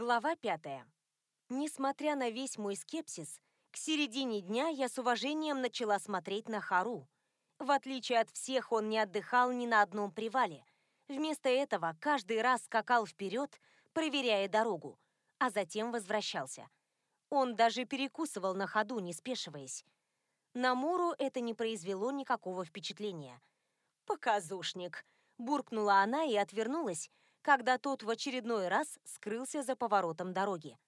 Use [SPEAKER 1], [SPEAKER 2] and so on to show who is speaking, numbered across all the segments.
[SPEAKER 1] Глава пятая. Несмотря на весь мой скепсис, к середине дня я с уважением начала смотреть на Хару. В отличие от всех, он не отдыхал ни на одном привале. Вместо этого каждый раз скакал вперед, проверяя дорогу, а затем возвращался. Он даже перекусывал на ходу, не спешиваясь. На Муру это не произвело никакого впечатления. «Показушник!» – буркнула она и отвернулась, когда тот в очередной раз скрылся за поворотом дороги.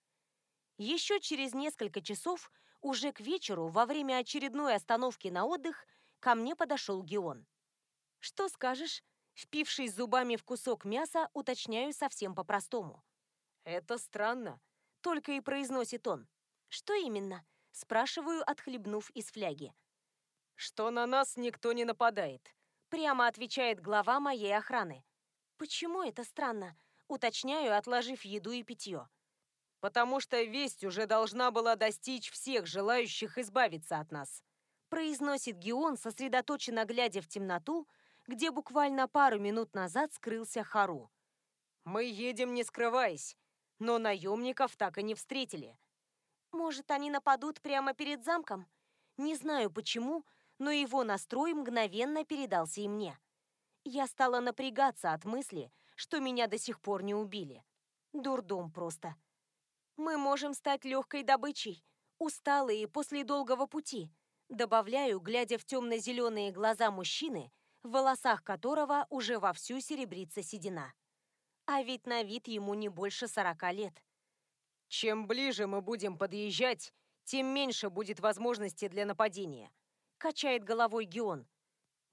[SPEAKER 1] Еще через несколько часов, уже к вечеру, во время очередной остановки на отдых, ко мне подошел Геон. «Что скажешь?» Впившись зубами в кусок мяса, уточняю совсем по-простому.
[SPEAKER 2] «Это странно», — только и произносит он.
[SPEAKER 1] «Что именно?» — спрашиваю, отхлебнув из фляги.
[SPEAKER 2] «Что на нас никто не нападает», —
[SPEAKER 1] прямо отвечает глава моей охраны. «Почему это странно?» — уточняю, отложив еду и питье.
[SPEAKER 2] «Потому что весть уже должна была достичь всех желающих избавиться от нас», —
[SPEAKER 1] произносит Геон, сосредоточенно глядя в темноту, где буквально пару минут назад скрылся Хару.
[SPEAKER 2] «Мы едем не скрываясь, но наемников так и не встретили».
[SPEAKER 1] «Может, они нападут прямо перед замком?» Не знаю почему, но его настрой мгновенно передался и мне я стала напрягаться от мысли, что меня до сих пор не убили. Дурдом просто. Мы можем стать легкой добычей, усталые после долгого пути, добавляю, глядя в темно-зеленые глаза мужчины, в волосах которого уже вовсю серебрится седина. А ведь на вид ему не больше сорока лет.
[SPEAKER 2] Чем ближе мы будем подъезжать, тем меньше будет возможности для нападения. Качает головой Геон.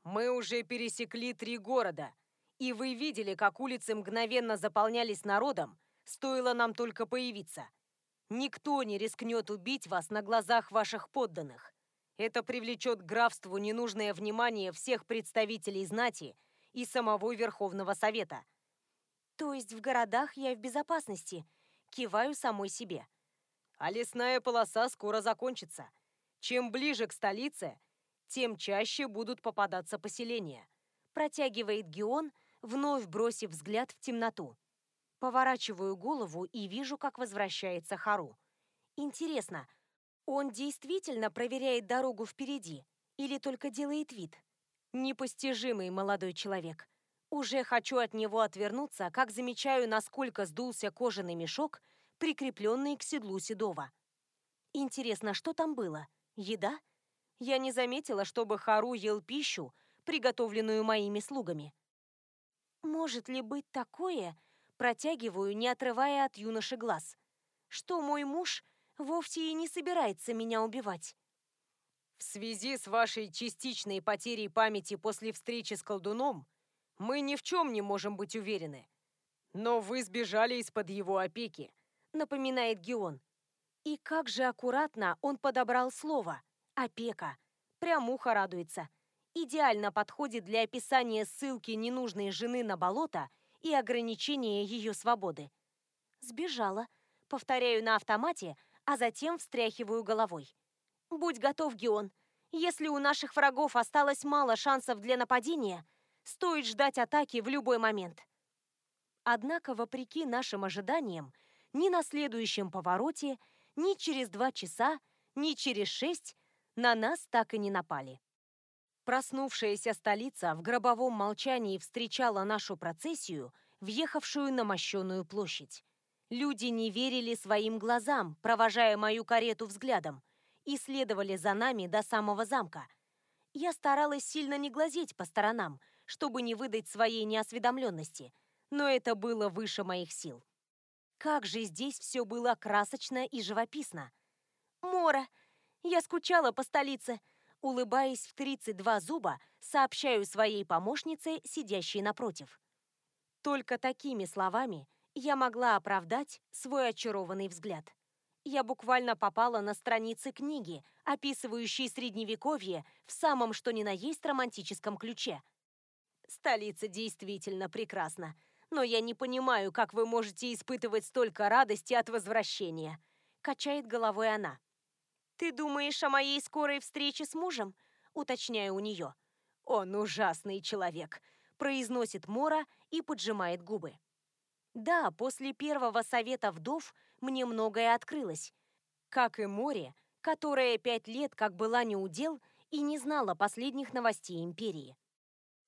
[SPEAKER 2] Мы уже пересекли три города, и вы видели, как улицы мгновенно заполнялись народом, стоило нам только появиться. Никто не рискнет убить вас на глазах ваших подданных. Это привлечет к графству ненужное внимание всех представителей знати и самого Верховного Совета.
[SPEAKER 1] То есть в городах я в безопасности, киваю самой себе.
[SPEAKER 2] А лесная полоса скоро закончится. Чем ближе к столице, тем чаще будут попадаться поселения. Протягивает Геон, вновь бросив взгляд в темноту.
[SPEAKER 1] Поворачиваю голову и вижу, как возвращается Хару. Интересно, он действительно проверяет дорогу впереди или только делает вид? Непостижимый молодой человек. Уже хочу от него отвернуться, как замечаю, насколько сдулся кожаный мешок, прикрепленный к седлу Седова. Интересно, что там было? Еда? Я не заметила, чтобы Хару ел пищу, приготовленную моими слугами. Может ли быть такое, протягиваю, не отрывая от юноши глаз, что мой муж вовсе и не собирается меня убивать?
[SPEAKER 2] В связи с вашей частичной потерей памяти после встречи с колдуном, мы ни в чем не можем быть уверены. Но вы сбежали из-под его опеки, напоминает Геон.
[SPEAKER 1] И как же аккуратно он подобрал слово – Опека. Прям ухо радуется. Идеально подходит для описания ссылки ненужной жены на болото и ограничения ее свободы. Сбежала. Повторяю на автомате, а затем встряхиваю головой. Будь готов, Геон. Если у наших врагов осталось мало шансов для нападения, стоит ждать атаки в любой момент. Однако, вопреки нашим ожиданиям, ни на следующем повороте, ни через два часа, ни через шесть на нас так и не напали. Проснувшаяся столица в гробовом молчании встречала нашу процессию, въехавшую на мощеную площадь. Люди не верили своим глазам, провожая мою карету взглядом, и следовали за нами до самого замка. Я старалась сильно не глазеть по сторонам, чтобы не выдать своей неосведомленности, но это было выше моих сил. Как же здесь все было красочно и живописно. «Мора!» Я скучала по столице. Улыбаясь в 32 зуба, сообщаю своей помощнице, сидящей напротив. Только такими словами я могла оправдать свой очарованный взгляд. Я буквально попала на страницы книги, описывающей средневековье в самом что ни на есть романтическом ключе. Столица действительно прекрасна, но я не понимаю, как вы можете испытывать столько радости от возвращения. Качает головой она. «Ты думаешь о моей скорой встрече с мужем?» Уточняю у нее. «Он ужасный человек», — произносит Мора и поджимает губы. Да, после первого совета вдов мне многое открылось. Как и море, которое пять лет как была неудел и не знала последних новостей империи.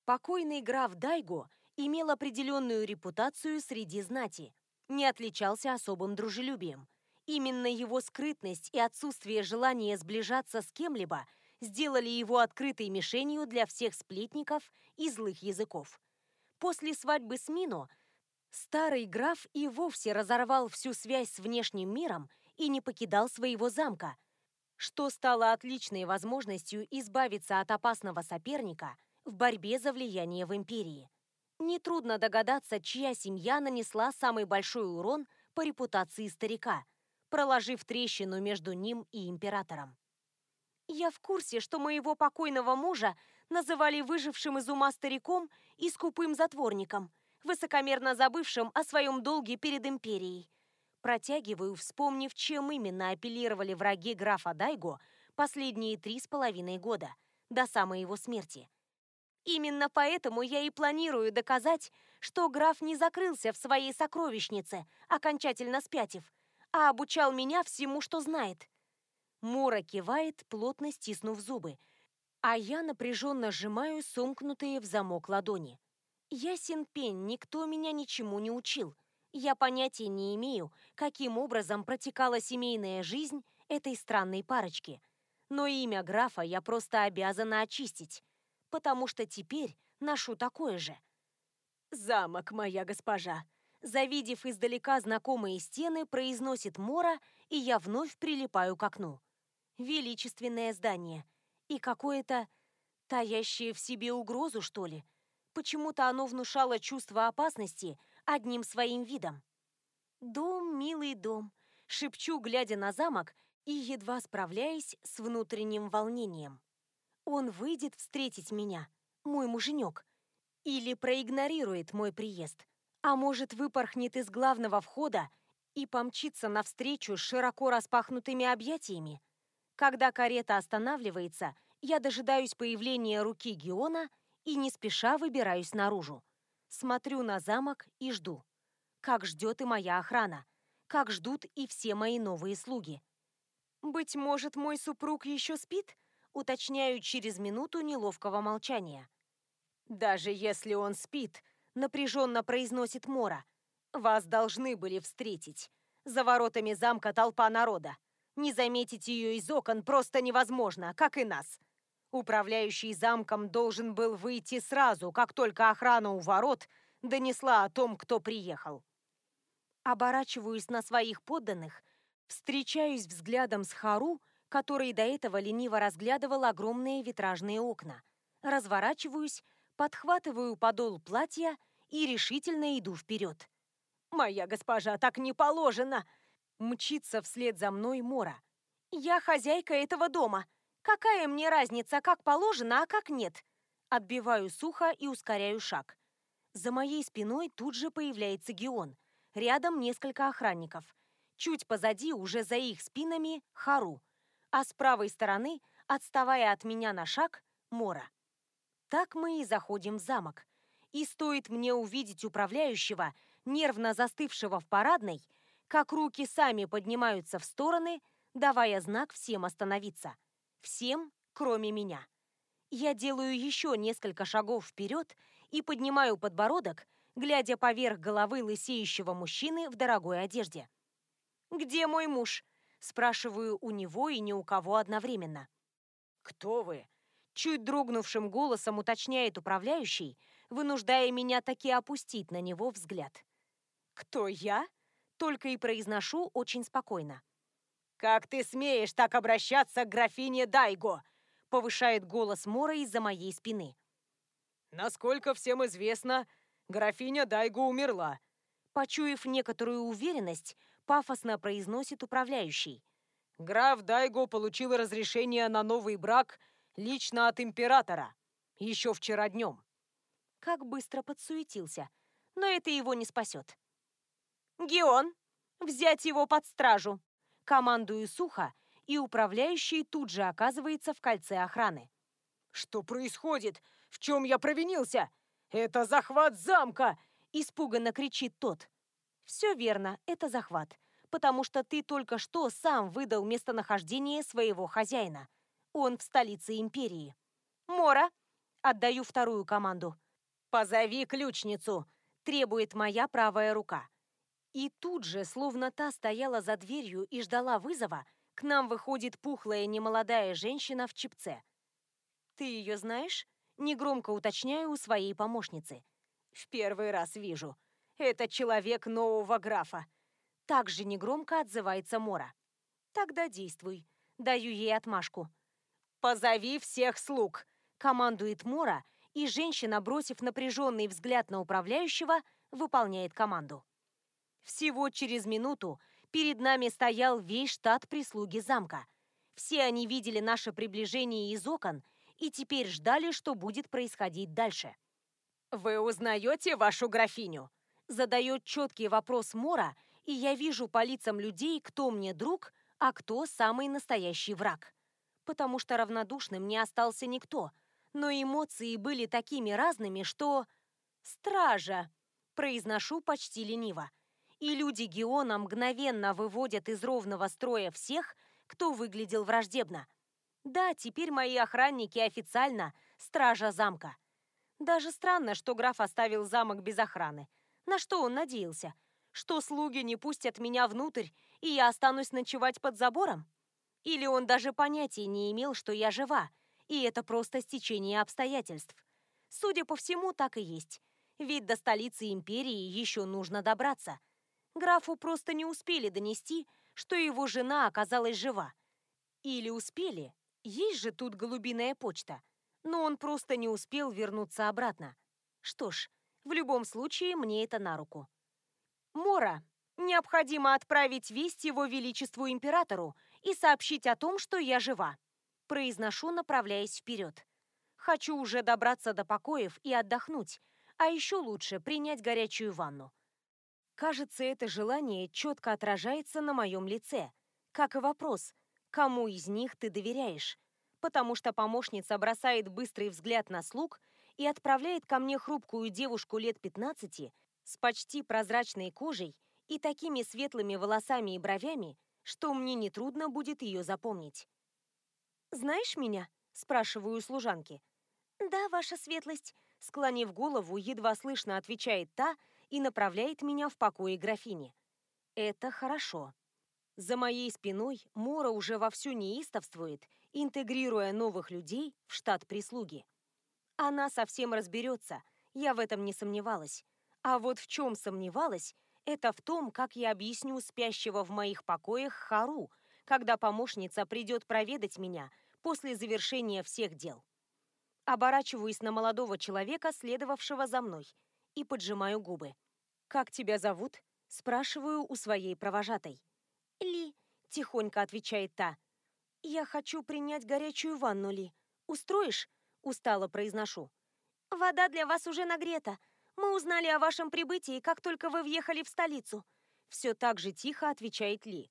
[SPEAKER 1] Покойный граф Дайго имел определенную репутацию среди знати, не отличался особым дружелюбием. Именно его скрытность и отсутствие желания сближаться с кем-либо сделали его открытой мишенью для всех сплетников и злых языков. После свадьбы с Мино старый граф и вовсе разорвал всю связь с внешним миром и не покидал своего замка, что стало отличной возможностью избавиться от опасного соперника в борьбе за влияние в империи. Нетрудно догадаться, чья семья нанесла самый большой урон по репутации старика, проложив трещину между ним и императором. Я в курсе, что моего покойного мужа называли выжившим из ума стариком и скупым затворником, высокомерно забывшим о своем долге перед империей. Протягиваю, вспомнив, чем именно апеллировали враги графа Дайго последние три с половиной года, до самой его смерти – Именно поэтому я и планирую доказать, что граф не закрылся в своей сокровищнице, окончательно спятив, а обучал меня всему, что знает. Мура кивает, плотно стиснув зубы, а я напряженно сжимаю сомкнутые в замок ладони. Ясен пень, никто меня ничему не учил. Я понятия не имею, каким образом протекала семейная жизнь этой странной парочки. Но имя графа я просто обязана очистить потому что теперь ношу такое же. «Замок, моя госпожа!» Завидев издалека знакомые стены, произносит Мора, и я вновь прилипаю к окну. Величественное здание. И какое-то таящее в себе угрозу, что ли. Почему-то оно внушало чувство опасности одним своим видом. «Дом, милый дом», — шепчу, глядя на замок и едва справляясь с внутренним волнением. Он выйдет встретить меня, мой муженек, или проигнорирует мой приезд, а может выпорхнет из главного входа и помчится навстречу с широко распахнутыми объятиями. Когда карета останавливается, я дожидаюсь появления руки Геона и не спеша выбираюсь наружу. Смотрю на замок и жду. Как ждет и моя охрана. Как ждут и все мои новые слуги. Быть может, мой супруг еще спит? уточняю через минуту неловкого молчания. «Даже если он спит», — напряженно произносит Мора, «вас должны были встретить. За воротами замка толпа народа. Не заметить ее из окон просто невозможно, как и нас. Управляющий замком должен был выйти сразу, как только охрана у ворот донесла о том, кто приехал. Оборачиваюсь на своих подданных, встречаюсь взглядом с Хару, который до этого лениво разглядывал огромные витражные окна. Разворачиваюсь, подхватываю подол платья и решительно иду вперед. «Моя госпожа, так не положено!» Мчится вслед за мной Мора. «Я хозяйка этого дома. Какая мне разница, как положено, а как нет?» Отбиваю сухо и ускоряю шаг. За моей спиной тут же появляется Геон. Рядом несколько охранников. Чуть позади, уже за их спинами, Хару а с правой стороны, отставая от меня на шаг, Мора. Так мы и заходим в замок. И стоит мне увидеть управляющего, нервно застывшего в парадной, как руки сами поднимаются в стороны, давая знак всем остановиться. Всем, кроме меня. Я делаю еще несколько шагов вперед и поднимаю подбородок, глядя поверх головы лысеющего мужчины в дорогой одежде. «Где мой муж?» Спрашиваю у него и ни у кого одновременно. «Кто вы?» Чуть дрогнувшим голосом уточняет управляющий, вынуждая меня таки опустить на него взгляд. «Кто я?» Только и произношу очень спокойно. «Как ты смеешь так обращаться к графине Дайго?» Повышает голос Мора из-за моей спины. «Насколько всем известно, графиня Дайго умерла». Почуяв некоторую уверенность, пафосно произносит управляющий. Граф Дайго получил разрешение на новый брак лично от императора. Еще вчера днем. Как быстро подсуетился. Но это его не спасет. «Геон, взять его под стражу!» Командую сухо, и управляющий тут же оказывается в кольце охраны. «Что происходит? В чем я провинился? Это захват замка!» Испуганно кричит тот. Все верно, это захват. Потому что ты только что сам выдал местонахождение своего хозяина. Он в столице империи. Мора, отдаю вторую команду. Позови ключницу, требует моя правая рука. И тут же, словно та стояла за дверью и ждала вызова, к нам выходит пухлая немолодая женщина в чипце. «Ты ее знаешь?» – негромко уточняю у своей помощницы. «В первый раз вижу. Это человек нового графа». Так же негромко отзывается Мора. «Тогда действуй». Даю ей отмашку. «Позови всех слуг», – командует Мора, и женщина, бросив напряженный взгляд на управляющего, выполняет команду. Всего через минуту перед нами стоял весь штат прислуги замка. Все они видели наше приближение из окон и теперь ждали, что будет происходить дальше. «Вы узнаете вашу графиню?» Задает четкий вопрос Мора, и я вижу по лицам людей, кто мне друг, а кто самый настоящий враг. Потому что равнодушным не остался никто, но эмоции были такими разными, что... «Стража!» – произношу почти лениво и люди Геона мгновенно выводят из ровного строя всех, кто выглядел враждебно. Да, теперь мои охранники официально стража замка. Даже странно, что граф оставил замок без охраны. На что он надеялся? Что слуги не пустят меня внутрь, и я останусь ночевать под забором? Или он даже понятия не имел, что я жива, и это просто стечение обстоятельств? Судя по всему, так и есть. Ведь до столицы империи еще нужно добраться – Графу просто не успели донести, что его жена оказалась жива. Или успели, есть же тут голубиная почта, но он просто не успел вернуться обратно. Что ж, в любом случае мне это на руку. Мора, необходимо отправить весть его величеству императору и сообщить о том, что я жива. Произношу, направляясь вперед. Хочу уже добраться до покоев и отдохнуть, а еще лучше принять горячую ванну. Кажется, это желание четко отражается на моем лице. Как и вопрос, кому из них ты доверяешь? Потому что помощница бросает быстрый взгляд на слуг и отправляет ко мне хрупкую девушку лет 15 с почти прозрачной кожей и такими светлыми волосами и бровями, что мне нетрудно будет ее запомнить. «Знаешь меня?» – спрашиваю служанки. «Да, ваша светлость», – склонив голову, едва слышно отвечает та – и направляет меня в покое графини. Это хорошо. За моей спиной Мора уже вовсю неистовствует, интегрируя новых людей в штат прислуги. Она совсем разберется, я в этом не сомневалась. А вот в чем сомневалась, это в том, как я объясню спящего в моих покоях Хару, когда помощница придет проведать меня после завершения всех дел. Оборачиваюсь на молодого человека, следовавшего за мной, и поджимаю губы. «Как тебя зовут?» – спрашиваю у своей провожатой. «Ли», – тихонько отвечает та. «Я хочу принять горячую ванну, Ли. Устроишь?» – устало произношу. «Вода для вас уже нагрета. Мы узнали о вашем прибытии, как только вы въехали в столицу». Все так же тихо отвечает Ли.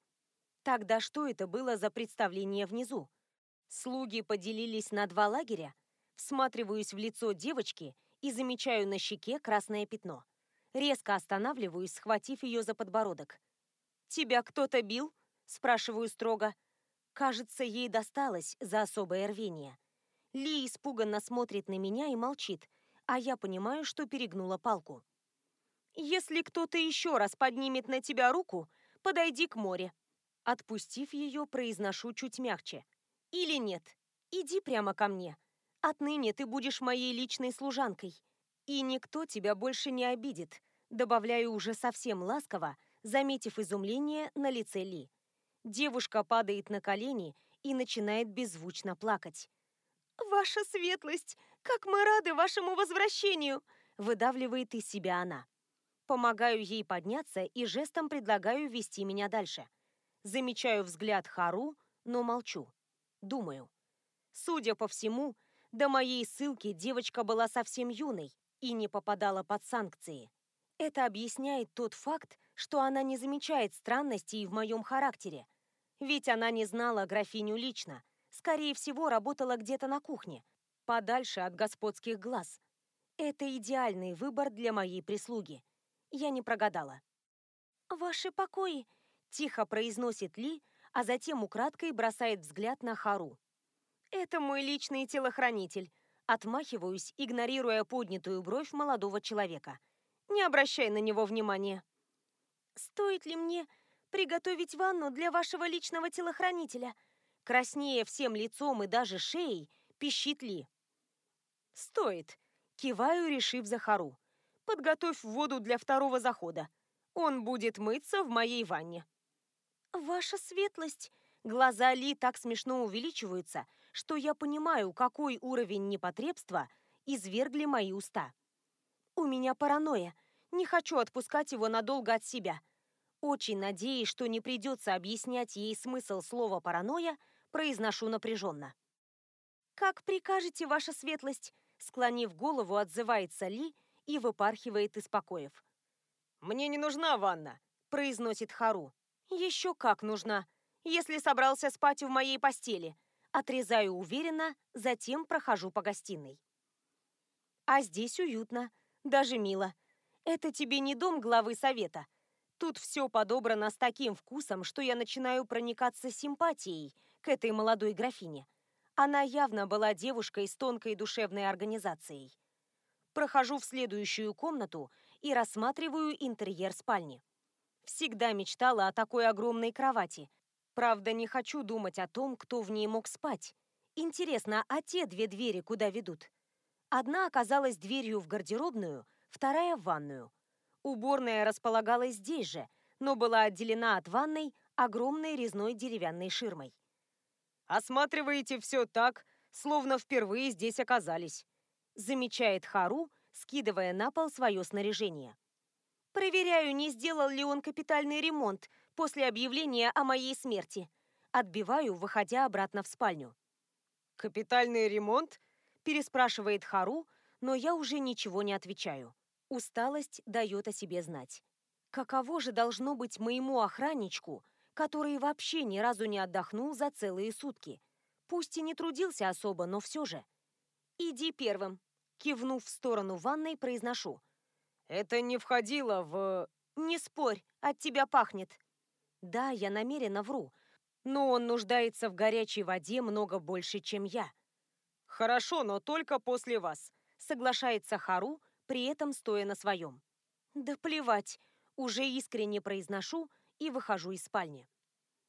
[SPEAKER 1] Тогда что это было за представление внизу? Слуги поделились на два лагеря. Всматриваюсь в лицо девочки и замечаю на щеке красное пятно. Резко останавливаюсь, схватив ее за подбородок. «Тебя кто-то бил?» – спрашиваю строго. Кажется, ей досталось за особое рвение. Ли испуганно смотрит на меня и молчит, а я понимаю, что перегнула палку. «Если кто-то еще раз поднимет на тебя руку, подойди к море». Отпустив ее, произношу чуть мягче. «Или нет, иди прямо ко мне. Отныне ты будешь моей личной служанкой. И никто тебя больше не обидит, добавляю уже совсем ласково, заметив изумление на лице Ли. Девушка падает на колени и начинает беззвучно плакать. «Ваша светлость! Как мы рады вашему возвращению!» выдавливает из себя она. Помогаю ей подняться и жестом предлагаю вести меня дальше. Замечаю взгляд Хару, но молчу. Думаю. Судя по всему, до моей ссылки девочка была совсем юной, и не попадала под санкции. Это объясняет тот факт, что она не замечает странностей в моем характере. Ведь она не знала графиню лично, скорее всего, работала где-то на кухне, подальше от господских глаз. Это идеальный выбор для моей прислуги. Я не прогадала. «Ваши покои», — тихо произносит Ли, а затем украдкой бросает взгляд на Хару. «Это мой личный телохранитель», — отмахиваюсь, игнорируя поднятую бровь молодого человека. «Не обращай на него внимания». «Стоит ли мне приготовить ванну для вашего личного телохранителя?» Краснее всем лицом и даже шеей, пищит Ли. «Стоит», — киваю, решив за Хару. «Подготовь воду для второго захода. Он будет мыться в моей ванне». «Ваша светлость!» Глаза Ли так смешно увеличиваются, что я понимаю, какой уровень непотребства извергли мои уста. «У меня паранойя. Не хочу отпускать его надолго от себя». Очень надеясь, что не придется объяснять ей смысл слова «паранойя», произношу напряженно. «Как прикажете, ваша светлость?» Склонив голову, отзывается Ли и выпархивает из покоев.
[SPEAKER 2] «Мне не нужна ванна», — произносит Хару.
[SPEAKER 1] «Еще как нужна, если собрался спать в моей постели». Отрезаю уверенно, затем прохожу по гостиной. А здесь уютно, даже мило. Это тебе не дом главы совета. Тут все подобрано с таким вкусом, что я начинаю проникаться симпатией к этой молодой графине. Она явно была девушкой с тонкой душевной организацией. Прохожу в следующую комнату и рассматриваю интерьер спальни. Всегда мечтала о такой огромной кровати. Правда, не хочу думать о том, кто в ней мог спать. Интересно, а те две двери куда ведут? Одна оказалась дверью в гардеробную, вторая в ванную. Уборная располагалась здесь же, но была отделена от ванной огромной резной деревянной ширмой.
[SPEAKER 2] «Осматриваете все так, словно впервые здесь оказались»,
[SPEAKER 1] замечает Хару, скидывая на пол свое снаряжение. Проверяю, не сделал ли он капитальный ремонт после объявления о моей смерти. Отбиваю, выходя обратно в спальню.
[SPEAKER 2] «Капитальный ремонт?»
[SPEAKER 1] – переспрашивает Хару, но я уже ничего не отвечаю. Усталость дает о себе знать. Каково же должно быть моему охранничку, который вообще ни разу не отдохнул за целые сутки. Пусть и не трудился особо, но все же. «Иди первым», — кивнув в сторону ванной, произношу.
[SPEAKER 2] «Это не входило в...»
[SPEAKER 1] «Не спорь, от тебя пахнет». Да, я намеренно вру, но он нуждается в горячей воде много больше, чем я.
[SPEAKER 2] «Хорошо, но только после вас», —
[SPEAKER 1] соглашается Хару, при этом стоя на своем. «Да плевать», — уже искренне произношу, — и выхожу из спальни.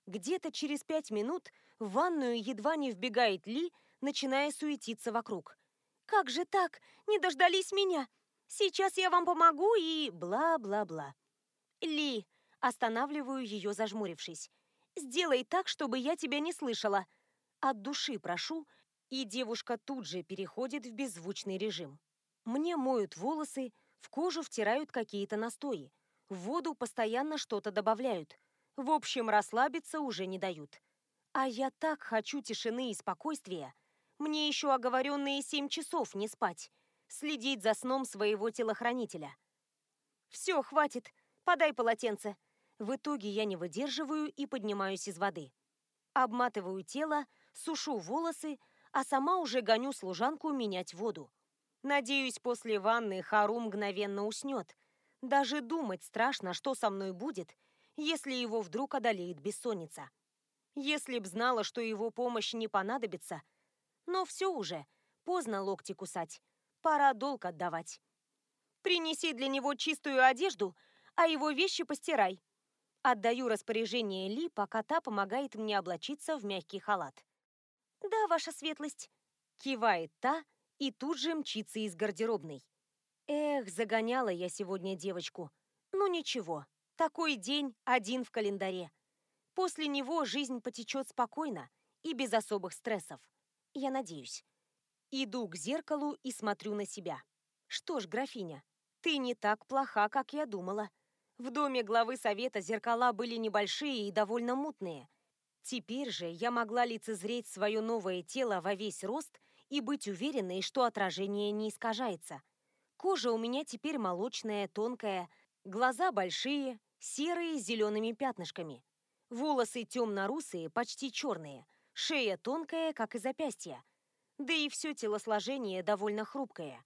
[SPEAKER 1] Где-то через пять минут в ванную едва не вбегает Ли, начиная суетиться вокруг. «Как же так? Не дождались меня? Сейчас я вам помогу и бла-бла-бла». «Ли!» – останавливаю ее, зажмурившись. «Сделай так, чтобы я тебя не слышала». От души прошу, и девушка тут же переходит в беззвучный режим. Мне моют волосы, в кожу втирают какие-то настои. В воду постоянно что-то добавляют. В общем, расслабиться уже не дают. А я так хочу тишины и спокойствия. Мне еще оговоренные семь часов не спать. Следить за сном своего телохранителя. Все, хватит. Подай полотенце. В итоге я не выдерживаю и поднимаюсь из воды. Обматываю тело, сушу волосы, а сама уже гоню служанку менять воду. Надеюсь, после ванны Хару мгновенно уснет, даже думать страшно, что со мной будет, если его вдруг одолеет бессонница. Если б знала, что его помощь не понадобится. Но все уже, поздно локти кусать. Пора долг отдавать. Принеси для него чистую одежду, а его вещи постирай. Отдаю распоряжение Ли, пока та помогает мне облачиться в мягкий халат. «Да, ваша светлость», — кивает та и тут же мчится из гардеробной. Эх, загоняла я сегодня девочку. Ну ничего, такой день один в календаре. После него жизнь потечет спокойно и без особых стрессов. Я надеюсь. Иду к зеркалу и смотрю на себя. Что ж, графиня, ты не так плоха, как я думала. В доме главы совета зеркала были небольшие и довольно мутные. Теперь же я могла лицезреть свое новое тело во весь рост и быть уверенной, что отражение не искажается. Кожа у меня теперь молочная, тонкая, глаза большие, серые с зелеными пятнышками. Волосы темно-русые, почти черные, шея тонкая, как и запястья. Да и все телосложение довольно хрупкое.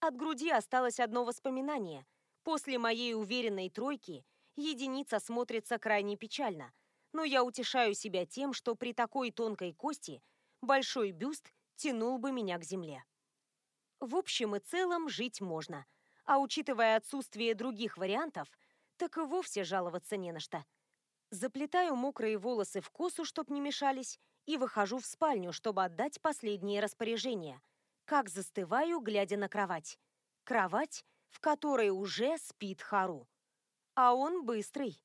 [SPEAKER 1] От груди осталось одно воспоминание. После моей уверенной тройки Единица смотрится крайне печально, но я утешаю себя тем, что при такой тонкой кости большой бюст тянул бы меня к земле. В общем и целом жить можно, а учитывая отсутствие других вариантов, так и вовсе жаловаться не на что. Заплетаю мокрые волосы в косу, чтоб не мешались, и выхожу в спальню, чтобы отдать последние распоряжения. Как застываю, глядя на кровать. Кровать, в которой уже спит Хару. А он быстрый.